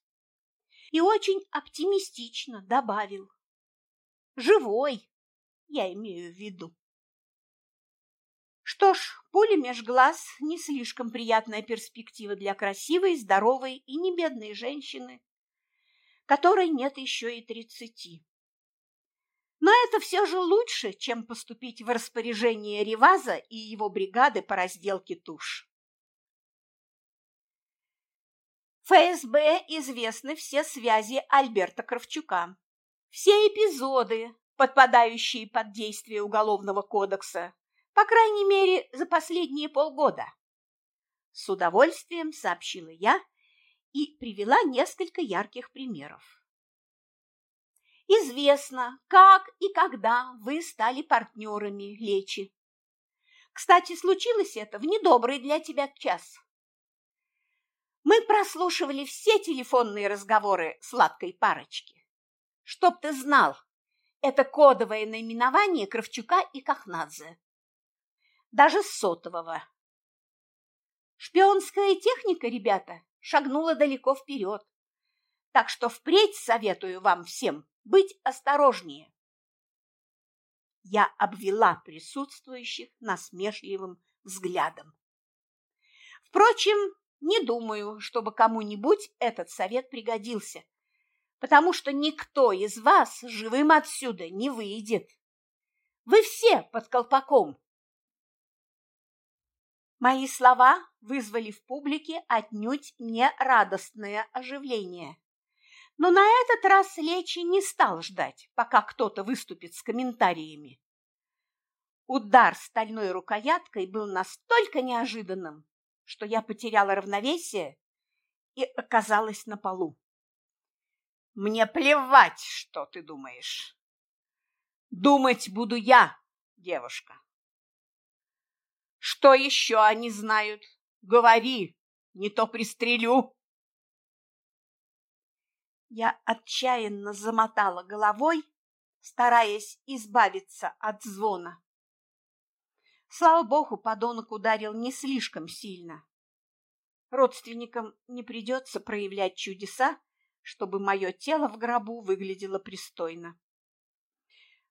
И очень оптимистично добавил. Живой, я имею в виду. Что ж, пуля меж глаз – не слишком приятная перспектива для красивой, здоровой и небедной женщины. Которой нет еще и тридцати. Но это все же лучше, чем поступить в распоряжение Риваза и его бригады по разделке туш. ФСБ известны все связи Альберта Кравчука, все эпизоды, подпадающие под действие Уголовного кодекса, по крайней мере, за последние полгода. С удовольствием сообщила я и привела несколько ярких примеров. Известно, как и когда вы стали партнерами Лечи. Кстати, случилось это в недобрый для тебя час. Мы прослушивали все телефонные разговоры сладкой парочки. Чтоб ты знал, это кодовое наименование Кравчука и Кахнадзе. Даже сотового. Шпионская техника, ребята, шагнула далеко вперед. Так что впредь советую вам всем быть осторожнее. Я обвела присутствующих насмешливым взглядом. Впрочем, не думаю, чтобы кому-нибудь этот совет пригодился, потому что никто из вас живым отсюда не выйдет. Вы все под колпаком. Мои слова вызвали в публике отнюдь не радостное оживление. Но на этот раз Лечи не стал ждать, пока кто-то выступит с комментариями. Удар стальной рукояткой был настолько неожиданным, что я потеряла равновесие и оказалась на полу. Мне плевать, что ты думаешь. Думать буду я, девушка. Что еще они знают? Говори, не то пристрелю. Я отчаянно замотала головой, стараясь избавиться от звона. Слава богу, подонок ударил не слишком сильно. Родственникам не придется проявлять чудеса, чтобы мое тело в гробу выглядело пристойно.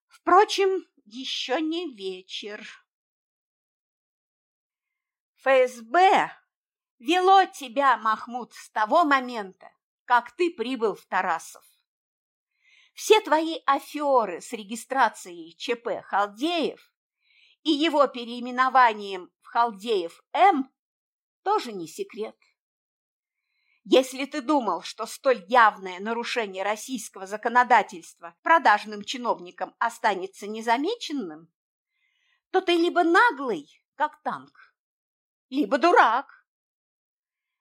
Впрочем, еще не вечер. ФСБ вело тебя, Махмуд, с того момента, как ты прибыл в Тарасов. Все твои аферы с регистрацией ЧП Халдеев и его переименованием в Халдеев-М тоже не секрет. Если ты думал, что столь явное нарушение российского законодательства продажным чиновникам останется незамеченным, то ты либо наглый, как танк, либо дурак.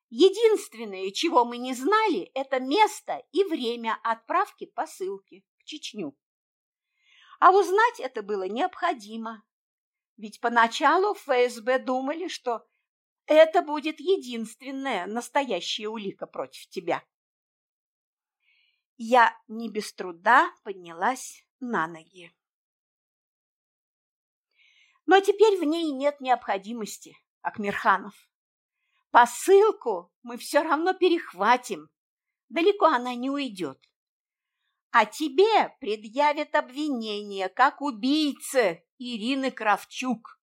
Единственное, чего мы не знали, это место и время отправки посылки в Чечню. А узнать это было необходимо. Ведь поначалу ФСБ думали, что это будет единственная настоящая улика против тебя. Я не без труда поднялась на ноги. Но теперь в ней нет необходимости, Акмирханов. Посылку мы все равно перехватим. Далеко она не уйдет. А тебе предъявят обвинение как убийце Ирины Кравчук,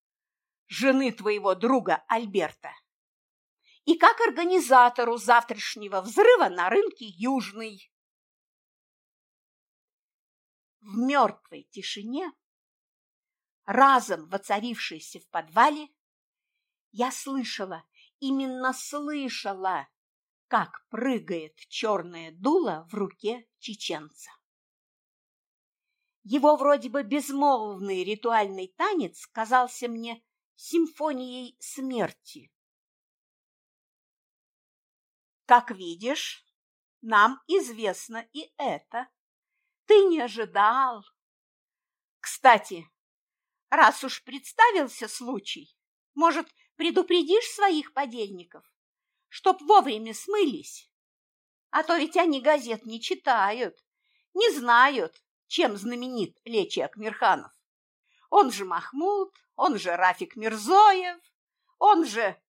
жены твоего друга Альберта, и как организатору завтрашнего взрыва на рынке Южный. В мертвой тишине, разом воцарившейся в подвале, я слышала именно слышала, как прыгает черное дуло в руке чеченца. Его вроде бы безмолвный ритуальный танец казался мне симфонией смерти. Как видишь, нам известно и это. Ты не ожидал. Кстати, раз уж представился случай, может, предупредишь своих подельников, чтоб вовремя смылись? А то ведь они газет не читают, не знают, чем знаменит Лечи Акмирханов. Он же Махмуд, он же Рафик Мирзоев, он же...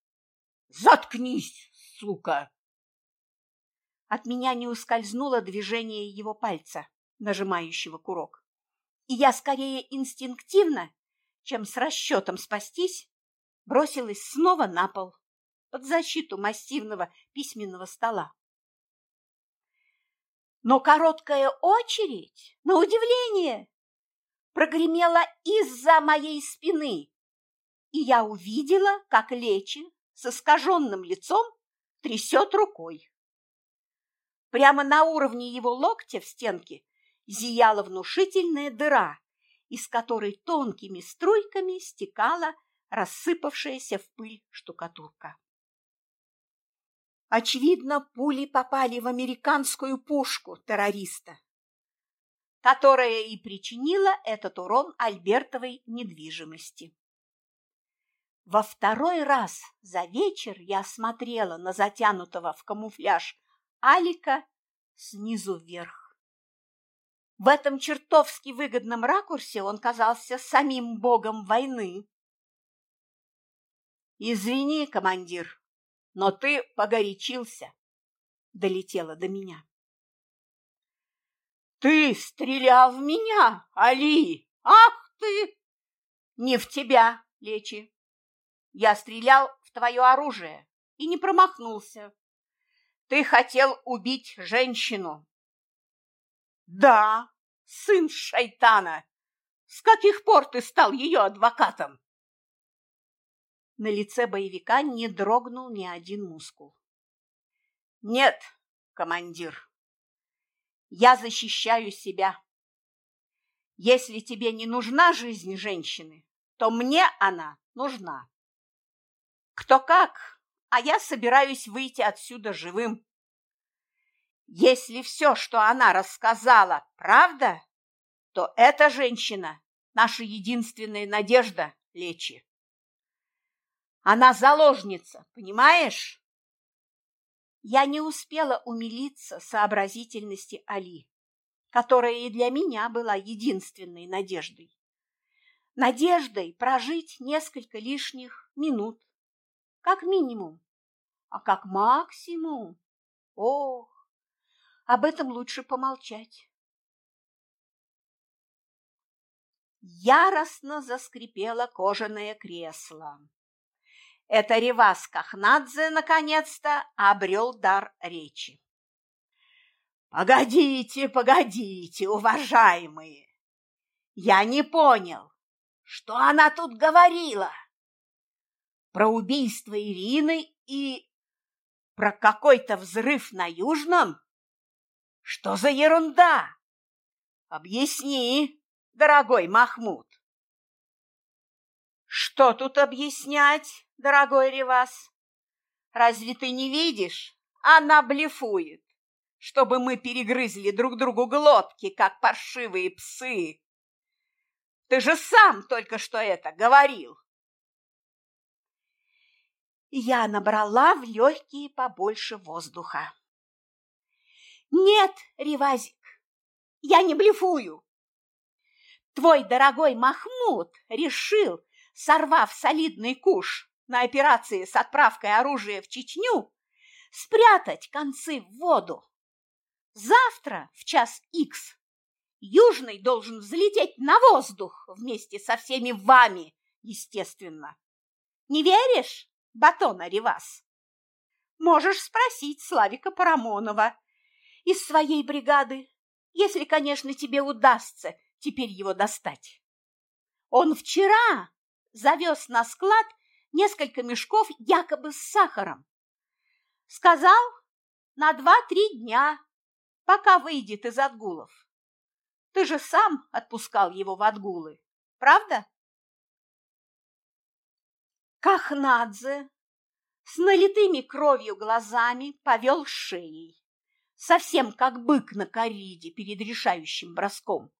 Заткнись, сука! От меня не ускользнуло движение его пальца, нажимающего курок. И я скорее инстинктивно, чем с расчетом спастись, бросилась снова на пол, под защиту массивного письменного стола. Но короткая очередь, на удивление, прогремела из-за моей спины, и я увидела, как Лечи с искаженным лицом трясет рукой. Прямо на уровне его локтя в стенке зияла внушительная дыра, из которой тонкими струйками стекала рассыпавшаяся в пыль штукатурка. Очевидно, пули попали в американскую пушку террориста, которая и причинила этот урон Альбертовой недвижимости. Во второй раз за вечер я смотрела на затянутого в камуфляж Алика снизу вверх. В этом чертовски выгодном ракурсе он казался самим богом войны. «Извини, командир, но ты погорячился», — долетело до меня. «Ты стрелял в меня, Али! Ах ты!» «Не в тебя, Лечи. Я стрелял в твое оружие и не промахнулся. Ты хотел убить женщину. Да, сын шайтана. С каких пор ты стал ее адвокатом? На лице боевика не дрогнул ни один мускул. Нет, командир, я защищаю себя. Если тебе не нужна жизнь женщины, то мне она нужна. Кто как, а я собираюсь выйти отсюда живым. Если все, что она рассказала, правда, то эта женщина – наша единственная надежда, Лечи. Она заложница, понимаешь? Я не успела умилиться сообразительности Али, которая и для меня была единственной надеждой. Надеждой прожить несколько лишних минут, как минимум, а как максимум. Ох, об этом лучше помолчать. Яростно заскрипело кожаное кресло. Это Ревас Кахнадзе наконец-то обрел дар речи. «Погодите, погодите, уважаемые! Я не понял, что она тут говорила?» про убийство Ирины и про какой-то взрыв на Южном? Что за ерунда? Объясни, дорогой Махмуд. Что тут объяснять, дорогой Ревас? Разве ты не видишь? Она блефует, чтобы мы перегрызли друг другу глотки, как паршивые псы. Ты же сам только что это говорил я набрала в легкие побольше воздуха. Нет, Ривазик, я не блефую. Твой дорогой Махмуд решил, сорвав солидный куш на операции с отправкой оружия в Чечню, спрятать концы в воду. Завтра в час икс Южный должен взлететь на воздух вместе со всеми вами, естественно. Не веришь? Батона Ревас. Можешь спросить Славика Парамонова из своей бригады, если, конечно, тебе удастся теперь его достать. Он вчера завез на склад несколько мешков якобы с сахаром. Сказал, на два-три дня, пока выйдет из отгулов. Ты же сам отпускал его в отгулы, правда? Кахнадзе с налитыми кровью глазами повел шеей, совсем как бык на кориде перед решающим броском.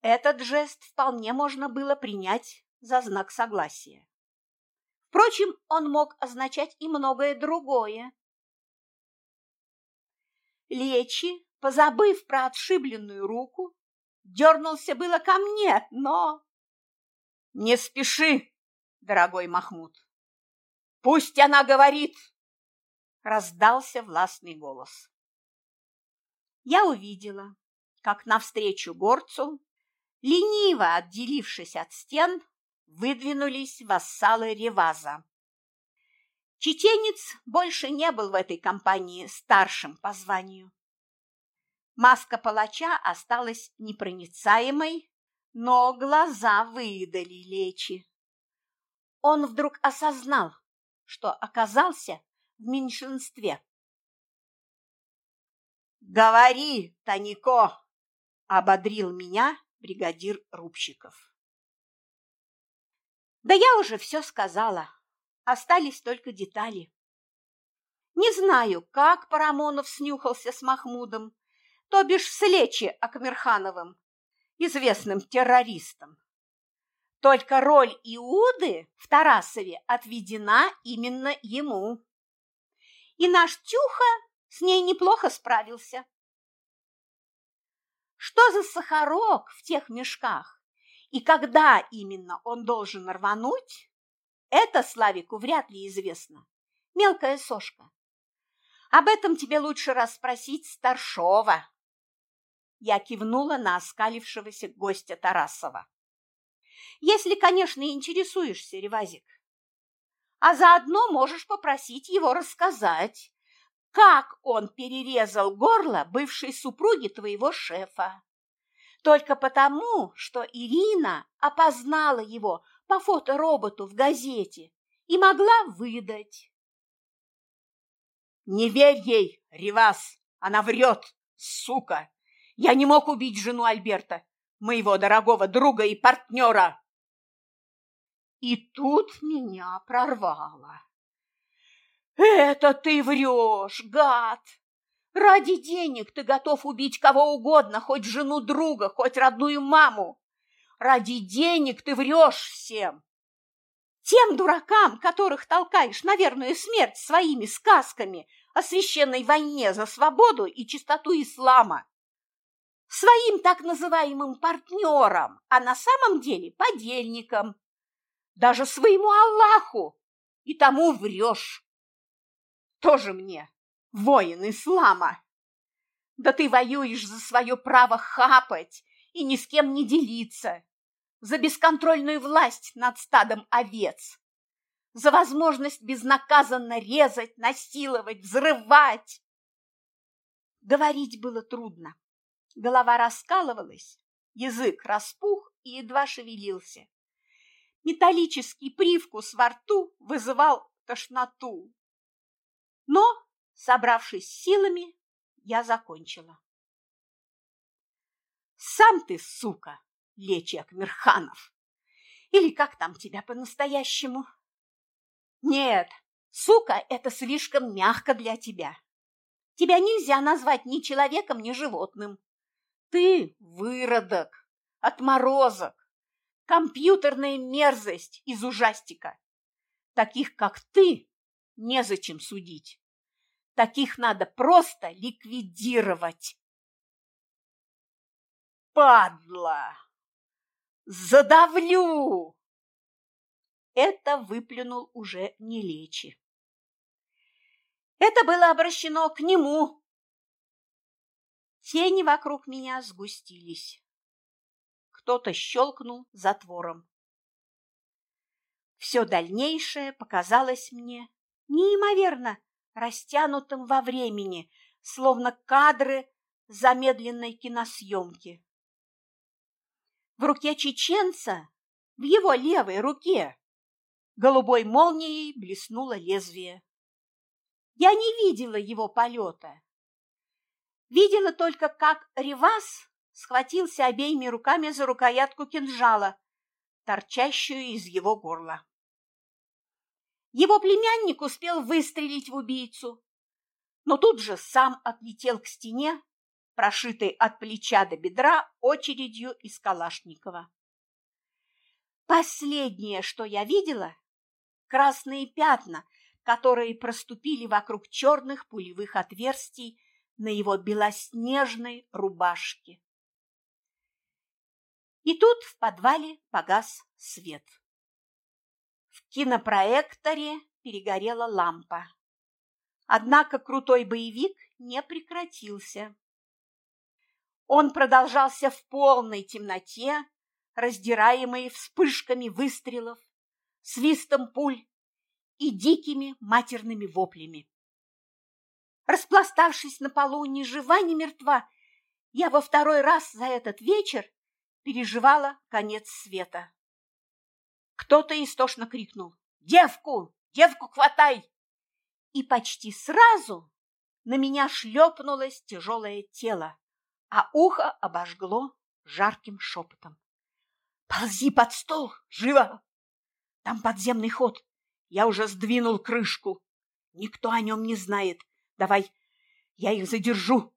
Этот жест вполне можно было принять за знак согласия. Впрочем, он мог означать и многое другое. Лечи, позабыв про отшибленную руку, дернулся было ко мне, но... «Не спеши!» дорогой Махмуд. Пусть она говорит, раздался властный голос. Я увидела, как навстречу горцу, лениво отделившись от стен, выдвинулись вассалы Реваза. Чеченец больше не был в этой компании старшим по званию. Маска палача осталась непроницаемой, но глаза выдали лечи. Он вдруг осознал, что оказался в меньшинстве. «Говори, Танико!» – ободрил меня бригадир Рубщиков. Да я уже все сказала, остались только детали. Не знаю, как Парамонов снюхался с Махмудом, то бишь с Лечи Акмирхановым, известным террористом. Только роль Иуды в Тарасове отведена именно ему. И наш Тюха с ней неплохо справился. Что за сахарок в тех мешках и когда именно он должен рвануть, это Славику вряд ли известно. Мелкая сошка. Об этом тебе лучше расспросить старшова. Я кивнула на оскалившегося гостя Тарасова. Если, конечно, интересуешься, Ревазик. А заодно можешь попросить его рассказать, как он перерезал горло бывшей супруги твоего шефа. Только потому, что Ирина опознала его по фотороботу в газете и могла выдать. «Не верь ей, Ривас, она врет, сука! Я не мог убить жену Альберта, моего дорогого друга и партнера!» И тут меня прорвало. «Это ты врешь, гад! Ради денег ты готов убить кого угодно, хоть жену друга, хоть родную маму. Ради денег ты врешь всем. Тем дуракам, которых толкаешь на верную смерть своими сказками о священной войне за свободу и чистоту ислама. Своим так называемым партнерам, а на самом деле подельникам. Даже своему Аллаху. И тому врешь. Тоже мне воин ислама. Да ты воюешь за свое право хапать и ни с кем не делиться, за бесконтрольную власть над стадом овец, за возможность безнаказанно резать, насиловать, взрывать. Говорить было трудно. Голова раскалывалась, язык распух и едва шевелился. Металлический привкус во рту вызывал тошноту. Но, собравшись силами, я закончила. Сам ты, сука, Лечек Мирханов. Или как там тебя по-настоящему? Нет, сука, это слишком мягко для тебя. Тебя нельзя назвать ни человеком, ни животным. Ты выродок, отморозок, компьютерная мерзость из ужастика. Таких, как ты, незачем судить. Таких надо просто ликвидировать. Падла! Задавлю! Это выплюнул уже не лечи. Это было обращено к нему. Тени вокруг меня сгустились. Кто-то щелкнул затвором. Все дальнейшее показалось мне неимоверно растянутым во времени, словно кадры замедленной киносъемки. В руке чеченца, в его левой руке, голубой молнией блеснуло лезвие. Я не видела его полета. Видела только, как Ривас схватился обеими руками за рукоятку кинжала, торчащую из его горла. Его племянник успел выстрелить в убийцу, но тут же сам отлетел к стене, прошитой от плеча до бедра очередью из Калашникова. Последнее, что я видела, красные пятна, которые проступили вокруг черных пулевых отверстий на его белоснежной рубашке. И тут в подвале погас свет. Кинопроекторе перегорела лампа. Однако крутой боевик не прекратился. Он продолжался в полной темноте, раздираемой вспышками выстрелов, свистом пуль и дикими матерными воплями. Распластавшись на полу ни жива, ни мертва, я во второй раз за этот вечер переживала конец света. Кто-то истошно крикнул «Девку! Девку хватай!» И почти сразу на меня шлепнулось тяжелое тело, а ухо обожгло жарким шепотом. «Ползи под стол! Живо! Там подземный ход! Я уже сдвинул крышку! Никто о нем не знает! Давай, я их задержу!»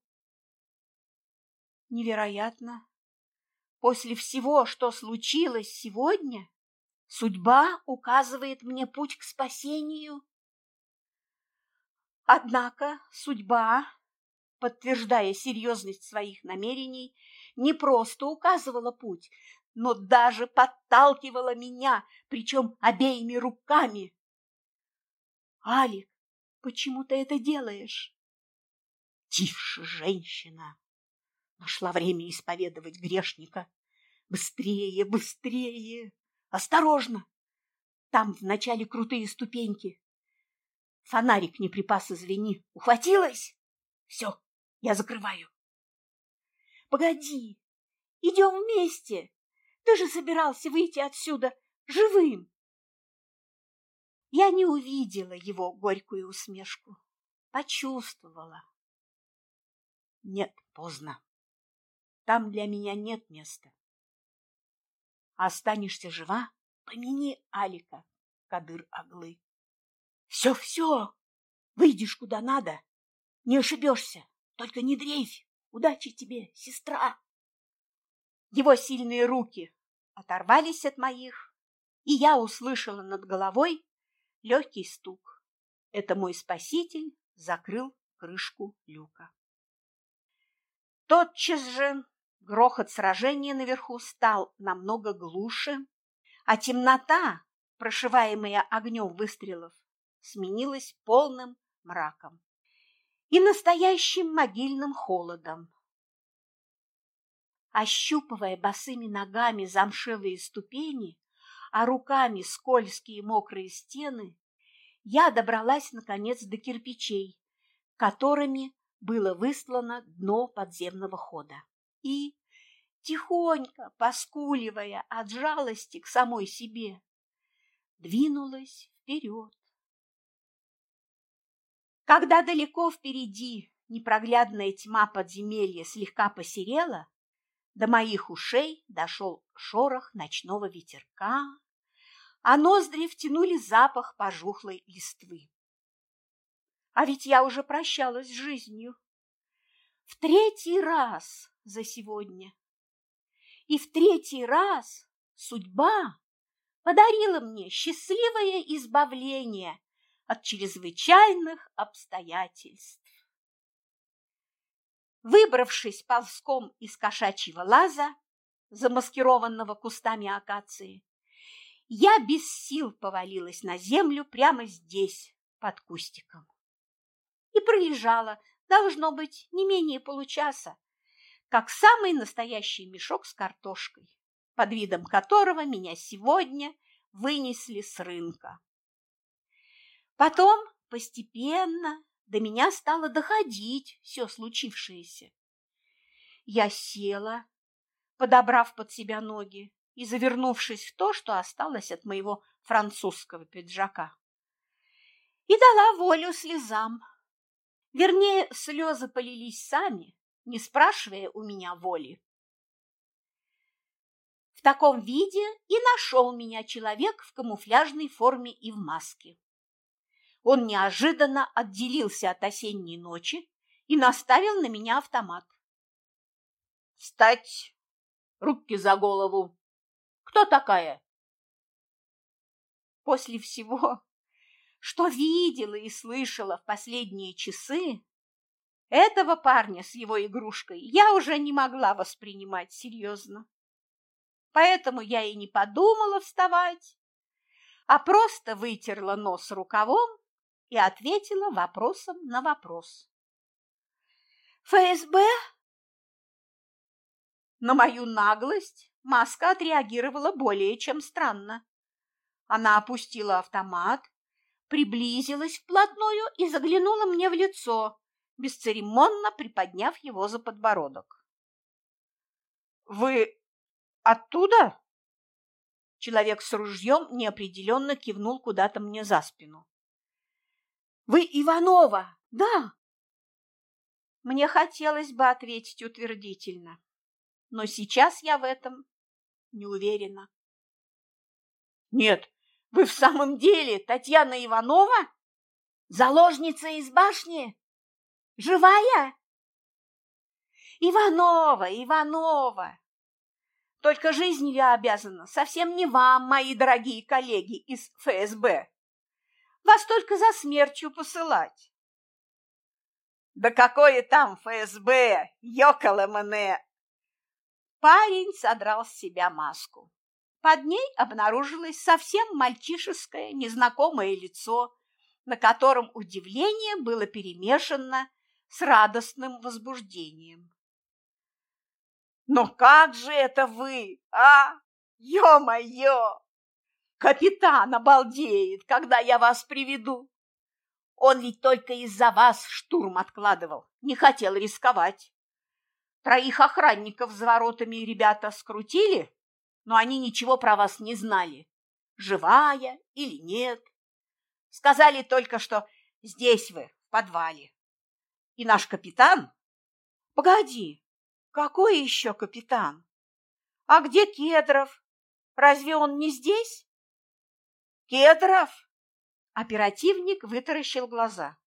Невероятно! После всего, что случилось сегодня, судьба указывает мне путь к спасению. Однако судьба, подтверждая серьезность своих намерений, не просто указывала путь, но даже подталкивала меня, причем обеими руками. «Алик, почему ты это делаешь?» «Тише, женщина!» Нашла время исповедовать грешника. «Быстрее, быстрее! Осторожно! Там вначале крутые ступеньки. Фонарик не припас, извини. Ухватилась? Все, я закрываю. Погоди, идем вместе. Ты же собирался выйти отсюда живым. Я не увидела его горькую усмешку, почувствовала. Нет, поздно. Там для меня нет места. Останешься жива, помяни Алика, Кадыр-Аглы. Все, все, выйдешь куда надо, не ошибешься, только не дрейфь. Удачи тебе, сестра. Его сильные руки оторвались от моих, и я услышала над головой легкий стук. Это мой спаситель закрыл крышку люка. Тотчас же грохот сражения наверху стал намного глуше, а темнота, прошиваемая огнем выстрелов, сменилась полным мраком и настоящим могильным холодом. Ощупывая босыми ногами замшелые ступени, а руками скользкие мокрые стены, я добралась, наконец, до кирпичей, которыми было выслано дно подземного хода. И, тихонько поскуливая от жалости к самой себе, двинулась вперед. Когда далеко впереди непроглядная тьма подземелья слегка посерела, до моих ушей дошел шорох ночного ветерка, а ноздри втянули запах пожухлой листвы. А ведь я уже прощалась с жизнью. В третий раз за сегодня. И в третий раз судьба подарила мне счастливое избавление от чрезвычайных обстоятельств. Выбравшись ползком из кошачьего лаза, замаскированного кустами акации, я без сил повалилась на землю прямо здесь, под кустиком. И пролежала, должно быть, не менее получаса, как самый настоящий мешок с картошкой, под видом которого меня сегодня вынесли с рынка. Потом постепенно до меня стало доходить все случившееся. Я села, подобрав под себя ноги и завернувшись в то, что осталось от моего французского пиджака, и дала волю слезам. Вернее, слезы полились сами, не спрашивая у меня воли. В таком виде и нашел меня человек в камуфляжной форме и в маске он неожиданно отделился от осенней ночи и наставил на меня автомат. «Встать! Руки за голову! Кто такая?» После всего, что видела и слышала в последние часы, этого парня с его игрушкой я уже не могла воспринимать серьезно. Поэтому я и не подумала вставать, а просто вытерла нос рукавом и ответила вопросом на вопрос. ФСБ? На мою наглость Маска отреагировала более чем странно. Она опустила автомат, приблизилась вплотную и заглянула мне в лицо, бесцеремонно приподняв его за подбородок. Вы оттуда? Человек с ружьем неопределенно кивнул куда-то мне за спину. Вы Иванова, да? Мне хотелось бы ответить утвердительно, но сейчас я в этом не уверена. Нет, вы в самом деле Татьяна Иванова? Заложница из башни? Живая? Иванова, Иванова! Только жизнью я обязана совсем не вам, мои дорогие коллеги из ФСБ. Вас только за смертью посылать. Да какое там ФСБ, ёкало мне! Парень содрал с себя маску. Под ней обнаружилось совсем мальчишеское, незнакомое лицо, на котором удивление было перемешано с радостным возбуждением. «Но как же это вы, а? Ё-моё! Капитан обалдеет, когда я вас приведу. Он ведь только из-за вас штурм откладывал, не хотел рисковать. Троих охранников за воротами ребята скрутили, но они ничего про вас не знали, живая или нет. Сказали только, что здесь вы, в подвале. И наш капитан... Погоди, какой еще капитан? А где Кедров? Разве он не здесь? Кедров? Оперативник вытаращил глаза.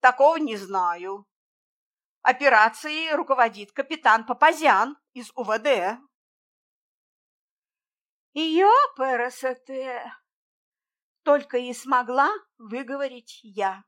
Такого не знаю. Операцией руководит капитан Папазян из УВД. Ее только и смогла выговорить я.